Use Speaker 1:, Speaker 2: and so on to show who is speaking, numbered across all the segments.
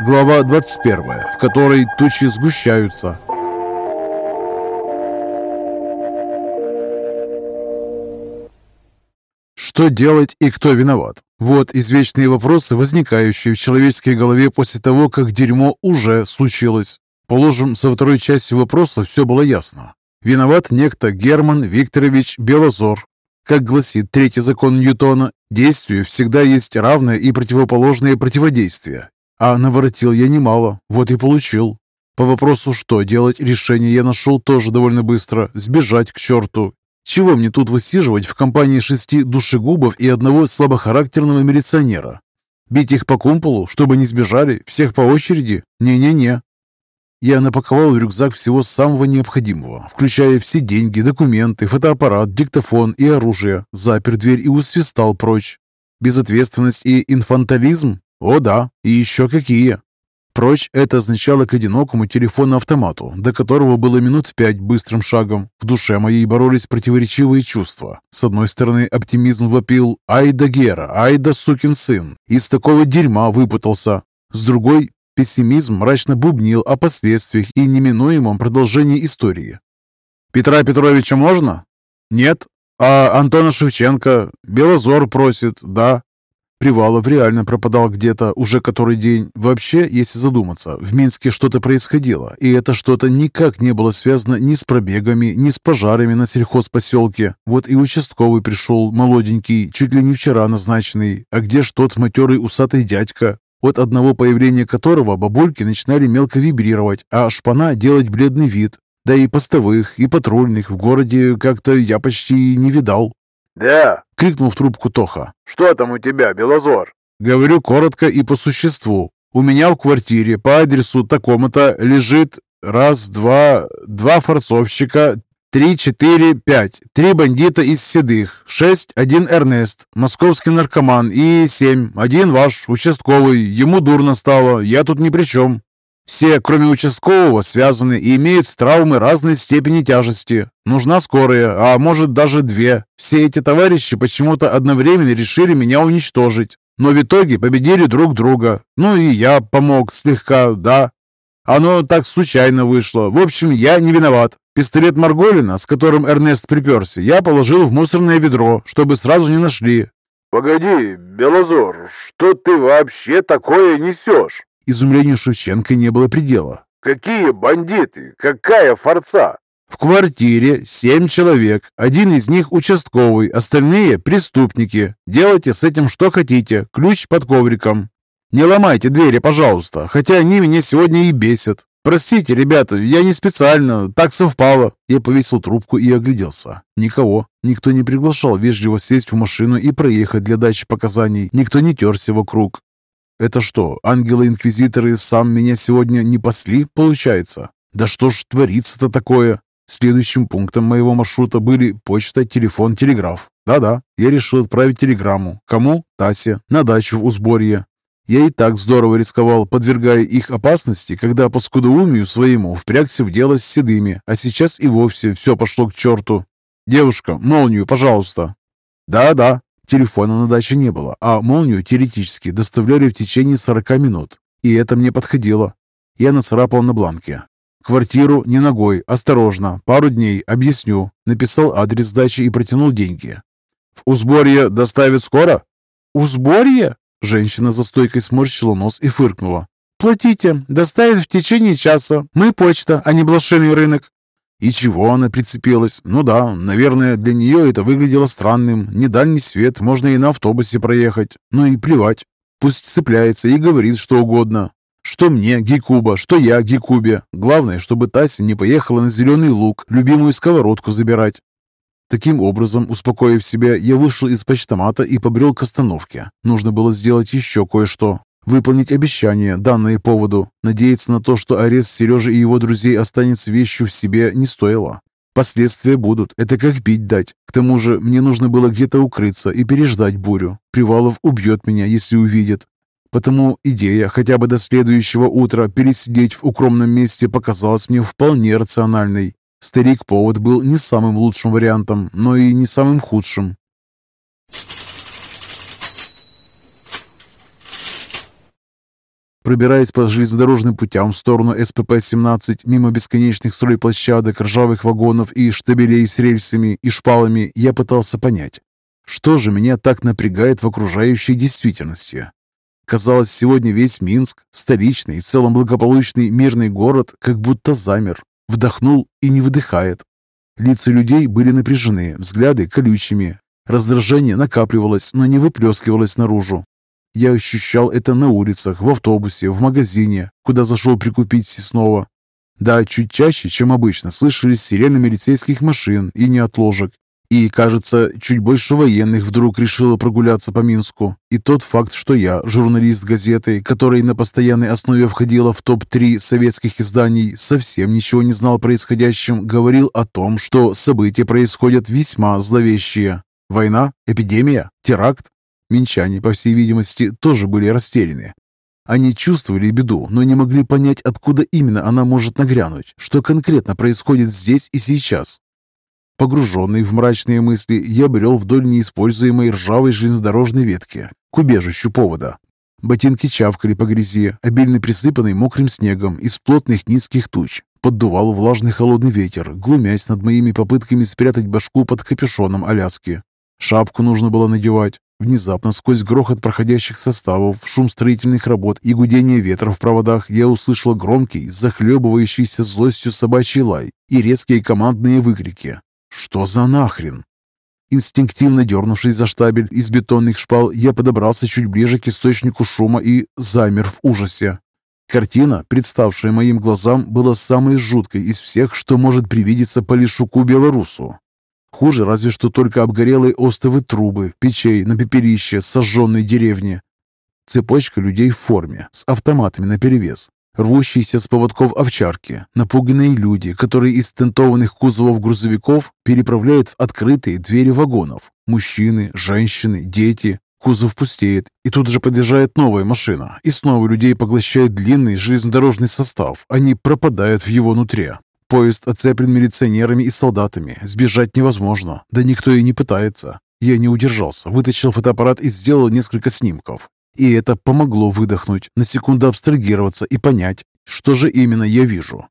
Speaker 1: Глава 21, в которой тучи сгущаются. Что делать и кто виноват? Вот извечные вопросы, возникающие в человеческой голове после того, как дерьмо уже случилось. Положим, со второй части вопроса все было ясно. Виноват некто Герман Викторович Белозор. Как гласит третий закон Ньютона, действию всегда есть равное и противоположное противодействие. А наворотил я немало, вот и получил. По вопросу, что делать, решение я нашел тоже довольно быстро. Сбежать к черту. Чего мне тут высиживать в компании шести душегубов и одного слабохарактерного милиционера? Бить их по кумполу, чтобы не сбежали, всех по очереди? Не-не-не. Я напаковал в рюкзак всего самого необходимого, включая все деньги, документы, фотоаппарат, диктофон и оружие, запер дверь и усвистал прочь. Безответственность и инфантилизм? О да, и еще какие. Прочь это означало к одинокому телефону-автомату, до которого было минут пять быстрым шагом. В душе моей боролись противоречивые чувства. С одной стороны, оптимизм вопил «Ай да Гера, ай да сукин сын!» Из такого дерьма выпутался. С другой, Пессимизм мрачно бубнил о последствиях и неминуемом продолжении истории. «Петра Петровича можно?» «Нет». «А Антона Шевченко?» «Белозор просит, да». Привалов реально пропадал где-то уже который день. Вообще, если задуматься, в Минске что-то происходило, и это что-то никак не было связано ни с пробегами, ни с пожарами на сельхозпоселке. Вот и участковый пришел, молоденький, чуть ли не вчера назначенный. А где ж тот матерый усатый дядька? от одного появления которого бабульки начинали мелко вибрировать, а шпана делать бледный вид. Да и постовых, и патрульных в городе как-то я почти не видал.
Speaker 2: «Да!»
Speaker 1: — крикнул в трубку Тоха.
Speaker 2: «Что там у тебя, Белозор?»
Speaker 1: Говорю коротко и по существу. У меня в квартире по адресу такому-то лежит раз, два, два форцовщика, Три, четыре, пять. Три бандита из седых. Шесть, один Эрнест, московский наркоман. И семь, один ваш, участковый. Ему дурно стало, я тут ни при чем. Все, кроме участкового, связаны и имеют травмы разной степени тяжести. Нужна скорая, а может даже две. Все эти товарищи почему-то одновременно решили меня уничтожить. Но в итоге победили друг друга. Ну и я помог слегка, да. Оно так случайно вышло. В общем, я не виноват. Пистолет Марголина, с которым Эрнест приперся, я положил в мусорное ведро, чтобы сразу не нашли.
Speaker 2: «Погоди, Белозор, что ты вообще такое несешь?»
Speaker 1: Изумлению Шевченко не было предела.
Speaker 2: «Какие бандиты? Какая форца?»
Speaker 1: В квартире семь человек, один из них участковый, остальные преступники. Делайте с этим что хотите, ключ под ковриком. Не ломайте двери, пожалуйста, хотя они меня сегодня и бесят. «Простите, ребята, я не специально, так совпало». Я повесил трубку и огляделся. Никого. Никто не приглашал вежливо сесть в машину и проехать для дачи показаний. Никто не терся вокруг. Это что, ангелы-инквизиторы сам меня сегодня не пасли, получается? Да что ж творится-то такое? Следующим пунктом моего маршрута были почта, телефон, телеграф. Да-да, я решил отправить телеграмму. Кому? Тасе. На дачу в Узборье. Я и так здорово рисковал, подвергая их опасности, когда по скудоумию своему впрягся в дело с седыми, а сейчас и вовсе все пошло к черту. «Девушка, молнию, пожалуйста!» «Да-да». Телефона на даче не было, а молнию теоретически доставляли в течение 40 минут. И это мне подходило. Я нацарапал на бланке. «Квартиру не ногой, осторожно, пару дней, объясню». Написал адрес дачи и протянул деньги. «В Узборье доставят скоро?» «Узборье?» Женщина за стойкой сморщила нос и фыркнула. «Платите, доставят в течение часа. Мы почта, а не блошиный рынок». И чего она прицепилась? Ну да, наверное, для нее это выглядело странным. Не дальний свет, можно и на автобусе проехать. Ну и плевать. Пусть цепляется и говорит что угодно. Что мне, Гекуба, что я, Гекубе. Главное, чтобы Тася не поехала на зеленый луг, любимую сковородку забирать. Таким образом, успокоив себя, я вышел из почтомата и побрел к остановке. Нужно было сделать еще кое-что. Выполнить обещание, данное поводу. Надеяться на то, что арест Сережи и его друзей останется вещью в себе, не стоило. Последствия будут. Это как пить дать. К тому же, мне нужно было где-то укрыться и переждать бурю. Привалов убьет меня, если увидит. Потому идея хотя бы до следующего утра пересидеть в укромном месте показалась мне вполне рациональной. Старик-повод был не самым лучшим вариантом, но и не самым худшим. Пробираясь по железнодорожным путям в сторону СПП-17, мимо бесконечных стройплощадок, ржавых вагонов и штабелей с рельсами и шпалами, я пытался понять, что же меня так напрягает в окружающей действительности. Казалось, сегодня весь Минск, столичный и в целом благополучный мирный город, как будто замер, вдохнул и не выдыхает. Лица людей были напряжены, взгляды колючими. Раздражение накапливалось, но не выплескивалось наружу. Я ощущал это на улицах, в автобусе, в магазине, куда зашел прикупить съестного. Да, чуть чаще, чем обычно, слышались сирены милицейских машин и неотложек. И, кажется, чуть больше военных вдруг решило прогуляться по Минску. И тот факт, что я, журналист газеты, который на постоянной основе входила в топ-3 советских изданий, совсем ничего не знал о происходящем, говорил о том, что события происходят весьма зловещие. Война? Эпидемия? Теракт? Минчане, по всей видимости, тоже были растеряны. Они чувствовали беду, но не могли понять, откуда именно она может нагрянуть, что конкретно происходит здесь и сейчас. Погруженный в мрачные мысли, я брел вдоль неиспользуемой ржавой железнодорожной ветки к убежищу повода. Ботинки чавкали по грязи, обильно присыпанной мокрым снегом из плотных низких туч. Поддувал влажный холодный ветер, глумясь над моими попытками спрятать башку под капюшоном Аляски. Шапку нужно было надевать. Внезапно, сквозь грохот проходящих составов, шум строительных работ и гудение ветра в проводах, я услышал громкий, захлебывающийся злостью собачий лай и резкие командные выкрики. «Что за нахрен?» Инстинктивно дернувшись за штабель из бетонных шпал, я подобрался чуть ближе к источнику шума и замер в ужасе. Картина, представшая моим глазам, была самой жуткой из всех, что может привидеться Полишуку-белорусу. Хуже разве что только обгорелые остовы трубы, печей на пепелище сожженной деревни. Цепочка людей в форме, с автоматами наперевес, рвущиеся с поводков овчарки, напуганные люди, которые из тентованных кузовов грузовиков переправляют в открытые двери вагонов. Мужчины, женщины, дети. Кузов пустеет, и тут же подъезжает новая машина, и снова людей поглощает длинный железнодорожный состав. Они пропадают в его нутре. Поезд оцеплен милиционерами и солдатами. Сбежать невозможно. Да никто и не пытается. Я не удержался, вытащил фотоаппарат и сделал несколько снимков. И это помогло выдохнуть, на секунду абстрагироваться и понять, что же именно я вижу.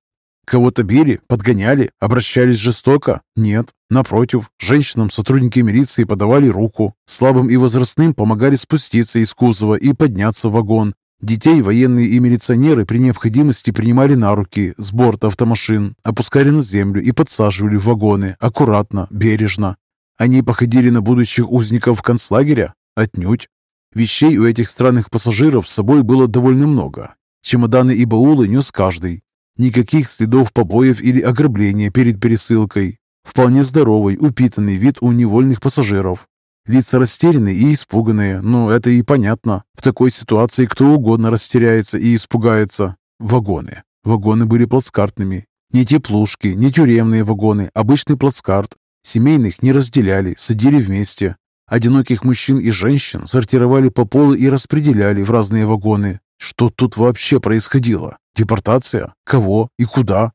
Speaker 1: Кого-то били, подгоняли, обращались жестоко? Нет. Напротив, женщинам сотрудники милиции подавали руку, слабым и возрастным помогали спуститься из кузова и подняться в вагон, Детей военные и милиционеры при необходимости принимали на руки с борта автомашин, опускали на землю и подсаживали в вагоны, аккуратно, бережно. Они походили на будущих узников концлагеря? Отнюдь. Вещей у этих странных пассажиров с собой было довольно много. Чемоданы и баулы нес каждый. Никаких следов побоев или ограбления перед пересылкой. Вполне здоровый, упитанный вид у невольных пассажиров. Лица растерянные и испуганные, но это и понятно. В такой ситуации кто угодно растеряется и испугается. Вагоны. Вагоны были плацкартными. Не теплушки, не тюремные вагоны, обычный плацкарт. Семейных не разделяли, садили вместе. Одиноких мужчин и женщин сортировали по полу и распределяли в разные вагоны. Что тут вообще происходило? Депортация? Кого и куда?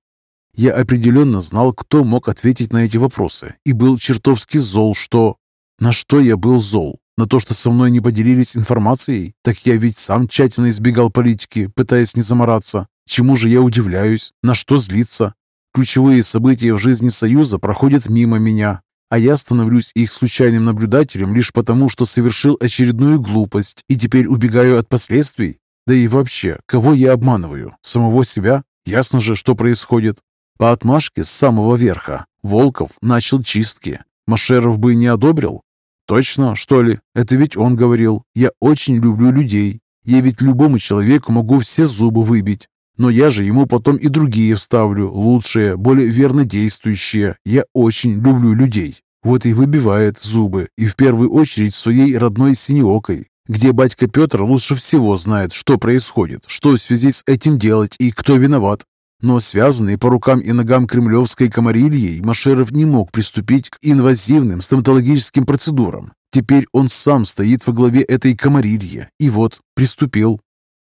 Speaker 1: Я определенно знал, кто мог ответить на эти вопросы, и был чертовски зол, что на что я был зол? На то, что со мной не поделились информацией? Так я ведь сам тщательно избегал политики, пытаясь не замораться. Чему же я удивляюсь? На что злиться? Ключевые события в жизни Союза проходят мимо меня, а я становлюсь их случайным наблюдателем лишь потому, что совершил очередную глупость и теперь убегаю от последствий? Да и вообще, кого я обманываю? Самого себя? Ясно же, что происходит. По отмашке с самого верха Волков начал чистки. Машеров бы не одобрил, «Точно, что ли? Это ведь он говорил. Я очень люблю людей. Я ведь любому человеку могу все зубы выбить. Но я же ему потом и другие вставлю, лучшие, более верно действующие. Я очень люблю людей. Вот и выбивает зубы, и в первую очередь своей родной синеокой, где батька Петр лучше всего знает, что происходит, что в связи с этим делать и кто виноват. Но связанный по рукам и ногам кремлевской комарильей, Машеров не мог приступить к инвазивным стоматологическим процедурам. Теперь он сам стоит во главе этой комарильи. И вот, приступил.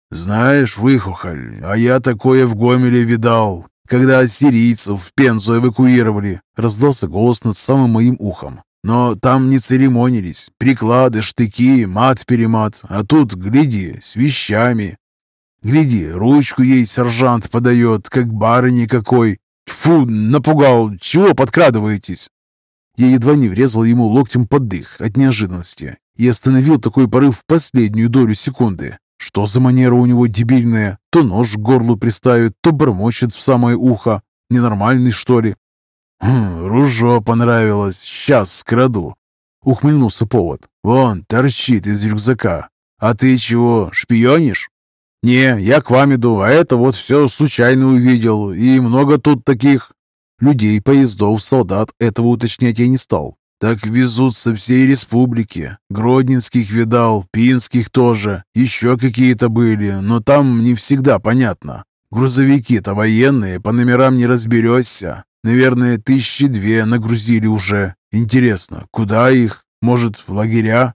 Speaker 1: «Знаешь, Выхухоль, а я такое в Гомеле видал, когда ассирийцев в Пензу эвакуировали», раздался голос над самым моим ухом. «Но там не церемонились. Приклады, штыки, мат-перемат. А тут, гляди, с вещами. Гляди, ручку ей сержант подает, как барыни какой. Фу, напугал. Чего подкрадываетесь? Я едва не врезал ему локтем под дых от неожиданности и остановил такой порыв в последнюю долю секунды. Что за манера у него дебильная? То нож к горлу приставит, то бормочет в самое ухо. Ненормальный, что ли? «Хм, ружо понравилось. Сейчас скраду». Ухмыльнулся повод. «Вон, торчит из рюкзака. А ты чего, шпионишь?» «Не, я к вам иду, а это вот все случайно увидел. И много тут таких...» Людей, поездов, солдат, этого уточнять я не стал. Так везут со всей республики. Гродненских видал, Пинских тоже. Еще какие-то были, но там не всегда понятно. Грузовики-то военные, по номерам не разберешься. Наверное, тысячи две нагрузили уже. Интересно, куда их? Может, в лагеря?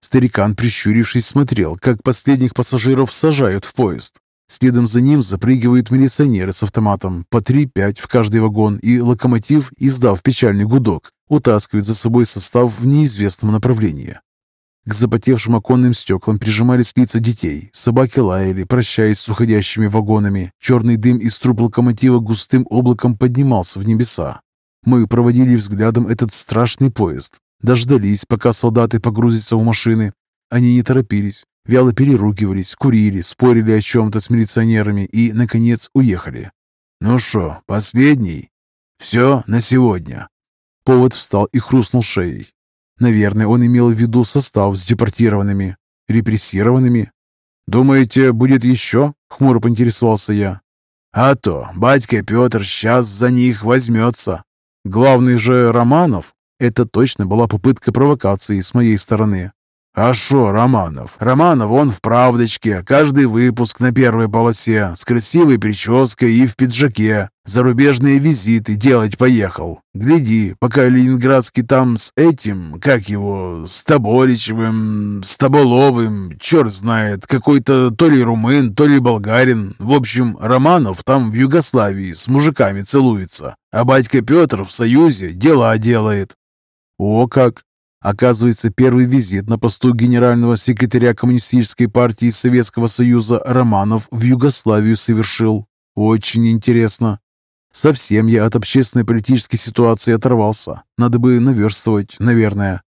Speaker 1: Старикан, прищурившись, смотрел, как последних пассажиров сажают в поезд. Следом за ним запрыгивают милиционеры с автоматом, по 3-5 в каждый вагон, и локомотив, издав печальный гудок, утаскивает за собой состав в неизвестном направлении. К запотевшим оконным стеклам прижимались лица детей. Собаки лаяли, прощаясь с уходящими вагонами. Черный дым из труб локомотива густым облаком поднимался в небеса. Мы проводили взглядом этот страшный поезд. Дождались, пока солдаты погрузятся в машины. Они не торопились, вяло переругивались, курили, спорили о чем-то с милиционерами и, наконец, уехали. «Ну что, последний? Все на сегодня». Повод встал и хрустнул шеей. Наверное, он имел в виду состав с депортированными, репрессированными. «Думаете, будет еще?» — хмуро поинтересовался я. «А то, батька Петр сейчас за них возьмется. Главный же Романов?» Это точно была попытка провокации с моей стороны. «А шо, Романов? Романов он в правдочке, каждый выпуск на первой полосе, с красивой прической и в пиджаке. Зарубежные визиты делать поехал. Гляди, пока Ленинградский там с этим, как его, с Тоборичевым, с Тоболовым, черт знает, какой-то то ли румын, то ли болгарин. В общем, Романов там в Югославии с мужиками целуется, а батька Петр в Союзе дела делает». «О как! Оказывается, первый визит на посту генерального секретаря Коммунистической партии Советского Союза Романов в Югославию совершил. Очень интересно. Совсем я от общественной политической ситуации оторвался. Надо бы наверстывать, наверное.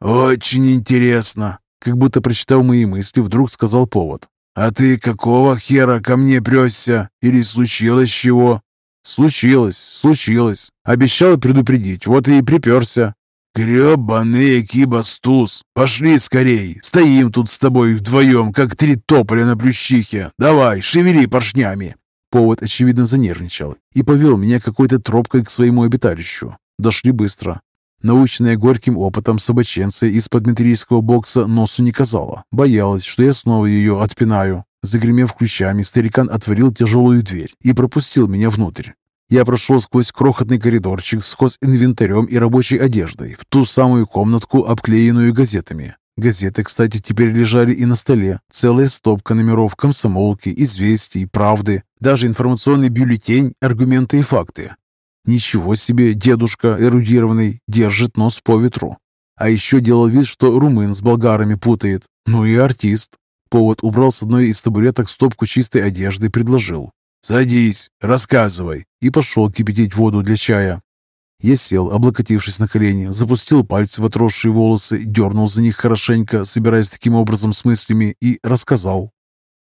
Speaker 1: «Очень интересно», — как будто прочитав мои мысли, вдруг сказал повод. «А ты какого хера ко мне пресся? Или случилось чего?» «Случилось, случилось. Обещал предупредить, вот и приперся. «Гребаный кибастус! Пошли скорей! Стоим тут с тобой вдвоем, как три тополя на плющихе! Давай, шевели поршнями!» Повод, очевидно, занервничал и повел меня какой-то тропкой к своему обиталищу. Дошли быстро. Наученная горьким опытом собаченца из-под метрийского бокса носу не казала. Боялась, что я снова ее отпинаю. Загремев ключами, старикан отворил тяжелую дверь и пропустил меня внутрь. Я прошел сквозь крохотный коридорчик с инвентарем и рабочей одеждой в ту самую комнатку, обклеенную газетами. Газеты, кстати, теперь лежали и на столе. Целая стопка номеров комсомолки, известий, правды, даже информационный бюллетень, аргументы и факты. Ничего себе, дедушка эрудированный, держит нос по ветру. А еще делал вид, что румын с болгарами путает. Ну и артист. Повод убрал с одной из табуреток стопку чистой одежды и предложил. «Садись, рассказывай!» и пошел кипятить воду для чая. Я сел, облокотившись на колени, запустил пальцы в отросшие волосы, дернул за них хорошенько, собираясь таким образом с мыслями, и рассказал.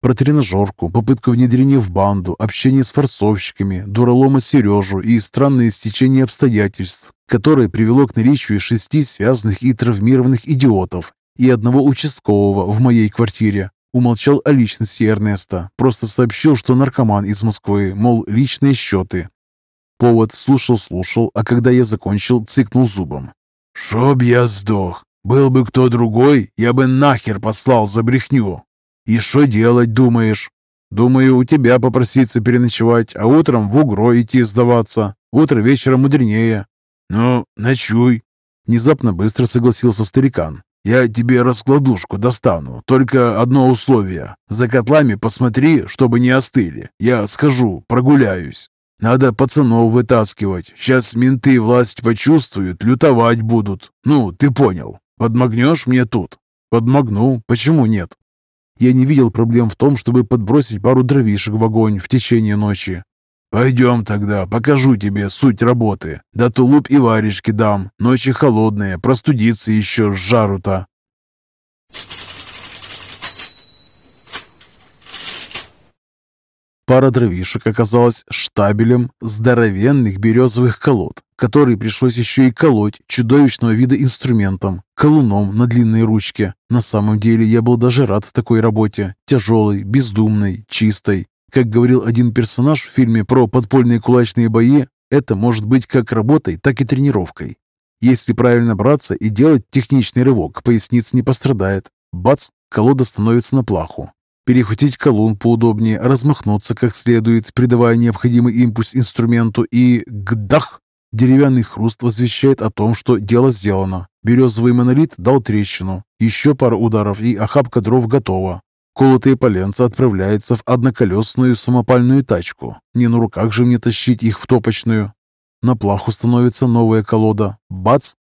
Speaker 1: Про тренажерку, попытку внедрения в банду, общение с форцовщиками, дуралома Сережу и странное стечение обстоятельств, которое привело к наличию шести связанных и травмированных идиотов и одного участкового в моей квартире. Умолчал о личности Эрнеста, просто сообщил, что наркоман из Москвы, мол, личные счеты. Повод слушал-слушал, а когда я закончил, цикнул зубом. «Шоб я сдох! Был бы кто другой, я бы нахер послал за брехню! И что делать, думаешь?» «Думаю, у тебя попроситься переночевать, а утром в угро идти сдаваться. Утро вечера мудренее». «Ну, ночуй!» Внезапно быстро согласился старикан. Я тебе раскладушку достану, только одно условие. За котлами посмотри, чтобы не остыли. Я схожу, прогуляюсь. Надо пацанов вытаскивать. Сейчас менты власть почувствуют, лютовать будут. Ну, ты понял. Подмогнешь мне тут? Подмогну. Почему нет? Я не видел проблем в том, чтобы подбросить пару дровишек в огонь в течение ночи. «Пойдем тогда, покажу тебе суть работы. Да тулуп и варежки дам. Ночи холодные, простудиться еще с жару-то». Пара дровишек оказалась штабелем здоровенных березовых колод, которые пришлось еще и колоть чудовищного вида инструментом, колуном на длинной ручке. На самом деле я был даже рад такой работе, тяжелой, бездумной, чистой. Как говорил один персонаж в фильме про подпольные кулачные бои, это может быть как работой, так и тренировкой. Если правильно браться и делать техничный рывок, поясница не пострадает. Бац, колода становится на плаху перехватить колун поудобнее, размахнуться как следует, придавая необходимый импульс инструменту и гдах! Деревянный хруст возвещает о том, что дело сделано. Березовый монолит дал трещину. Еще пара ударов, и охапка дров готова. Колотые поленца отправляются в одноколесную самопальную тачку. Не на руках же мне тащить их в топочную. На плаху становится новая колода. Бац!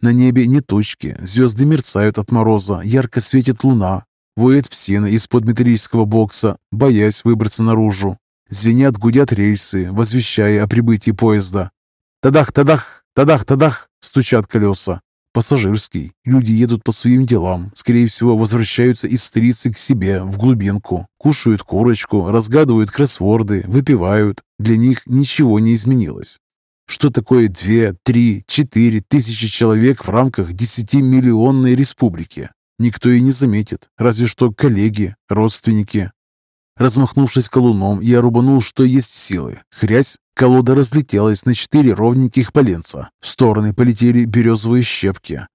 Speaker 1: На небе не точки, звезды мерцают от мороза, ярко светит луна, Воет псина из-под металлического бокса, боясь выбраться наружу. Звенят, гудят рельсы, возвещая о прибытии поезда. Тадах, тадах, тадах, тадах, стучат колеса. Пассажирский. Люди едут по своим делам. Скорее всего, возвращаются из столицы к себе, в глубинку. Кушают курочку, разгадывают кроссворды, выпивают. Для них ничего не изменилось. Что такое две, три, четыре тысячи человек в рамках десятимиллионной республики? Никто и не заметит, разве что коллеги, родственники. Размахнувшись колуном, я рубанул, что есть силы. Хрясь, колода разлетелась на четыре ровненьких поленца. В стороны полетели березовые щепки.